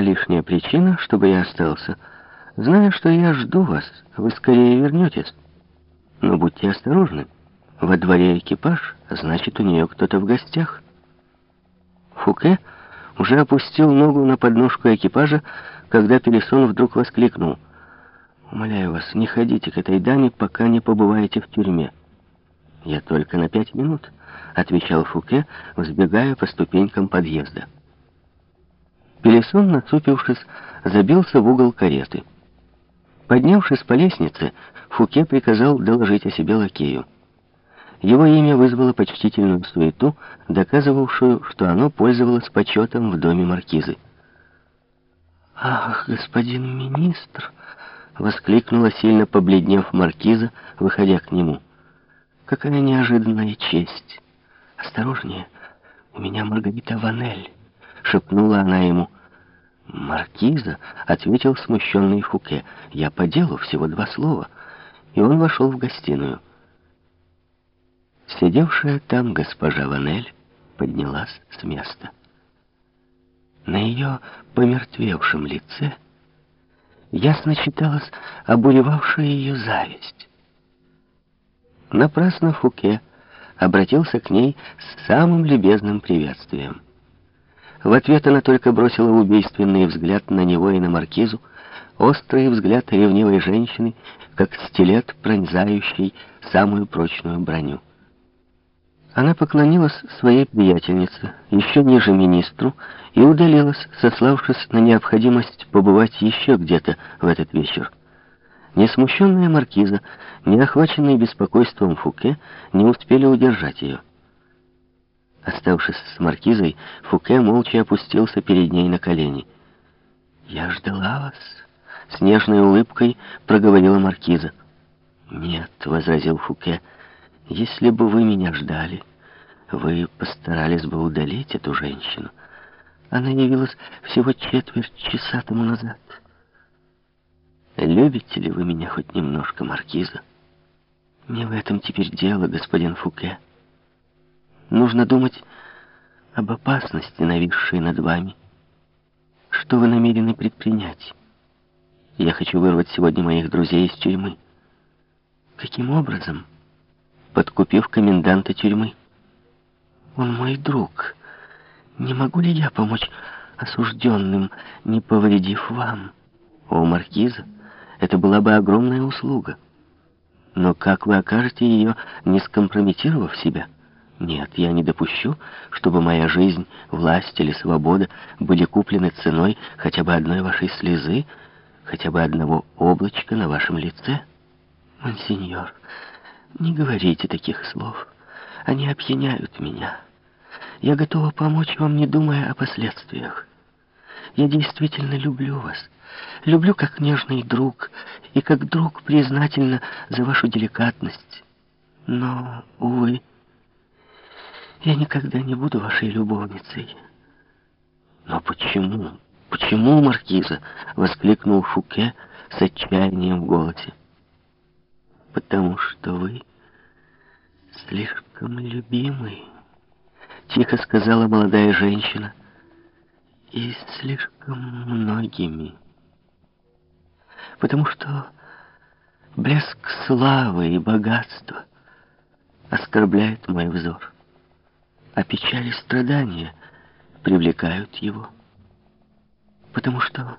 лишняя причина, чтобы я остался. Зная, что я жду вас, вы скорее вернетесь. Но будьте осторожны. Во дворе экипаж, значит, у нее кто-то в гостях. Фуке уже опустил ногу на подножку экипажа, когда Пелесон вдруг воскликнул. «Умоляю вас, не ходите к этой даме, пока не побываете в тюрьме». «Я только на пять минут», — отвечал Фуке, взбегая по ступенькам подъезда. Пелесон, насупившись, забился в угол кареты. Поднявшись по лестнице, Фуке приказал доложить о себе лакею. Его имя вызвало почтительную суету, доказывавшую, что оно пользовалось почетом в доме маркизы. «Ах, господин министр!» — воскликнула, сильно побледнев маркиза, выходя к нему. «Какая неожиданная честь! Осторожнее, у меня Маргарита Ванель!» — шепнула она ему. «Маркиза?» — ответил смущенный Фуке. «Я по делу всего два слова». И он вошел в гостиную. Сидевшая там госпожа Ванель поднялась с места. На ее помертвевшем лице ясно читалась обуревавшая ее зависть. Напрасно Фуке обратился к ней с самым любезным приветствием. В ответ она только бросила убийственный взгляд на него и на маркизу, острый взгляд ревнивой женщины, как стилет, пронзающий самую прочную броню. Она поклонилась своей приятельнице, еще ниже министру, и удалилась, сославшись на необходимость побывать еще где-то в этот вечер. Несмущенная маркиза, не охваченная беспокойством Фуке, не успели удержать ее. Оставшись с маркизой, Фуке молча опустился перед ней на колени. «Я ждала вас», — с нежной улыбкой проговорила маркиза. «Нет», — возразил Фуке, — «если бы вы меня ждали, вы постарались бы удалить эту женщину. Она явилась всего четверть часа тому назад». «Любите ли вы меня хоть немножко, маркиза?» «Не в этом теперь дело, господин Фуке». Нужно думать об опасности, нависшей над вами. Что вы намерены предпринять? Я хочу вырвать сегодня моих друзей из тюрьмы. Каким образом? Подкупив коменданта тюрьмы. Он мой друг. Не могу ли я помочь осужденным, не повредив вам? О, маркиза, это была бы огромная услуга. Но как вы окажете ее, не скомпрометировав себя? Нет, я не допущу, чтобы моя жизнь, власть или свобода были куплены ценой хотя бы одной вашей слезы, хотя бы одного облачка на вашем лице. Монсеньор, не говорите таких слов. Они опьяняют меня. Я готова помочь вам, не думая о последствиях. Я действительно люблю вас. Люблю как нежный друг и как друг признательна за вашу деликатность. Но, увы, я никогда не буду вашей любовницей. Но почему? Почему, Маркиза? Воскликнул Фуке с отчаянием в голосе. Потому что вы слишком любимый, тихо сказала молодая женщина, и слишком многими. Потому что блеск славы и богатства оскорбляет мой взор а печаль и страдания привлекают его. Потому что,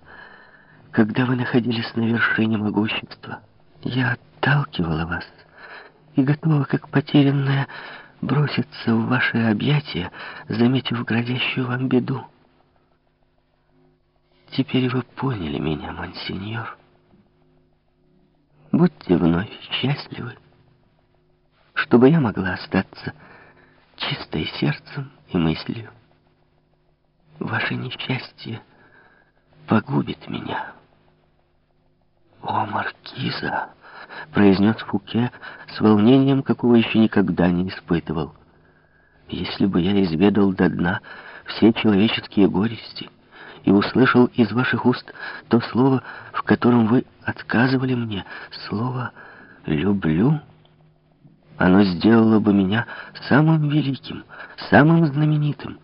когда вы находились на вершине могущества, я отталкивала вас и готова, как потерянная, броситься в ваши объятия, заметив грозящую вам беду. Теперь вы поняли меня, монсеньор. Будьте вновь счастливы, чтобы я могла остаться чистой сердцем и мыслью. Ваше несчастье погубит меня. «О, Маркиза!» — произнес Фуке с волнением, какого еще никогда не испытывал. «Если бы я изведал до дна все человеческие горести и услышал из ваших уст то слово, в котором вы отказывали мне, слово «люблю», оно сделало бы меня самым великим, самым знаменитым,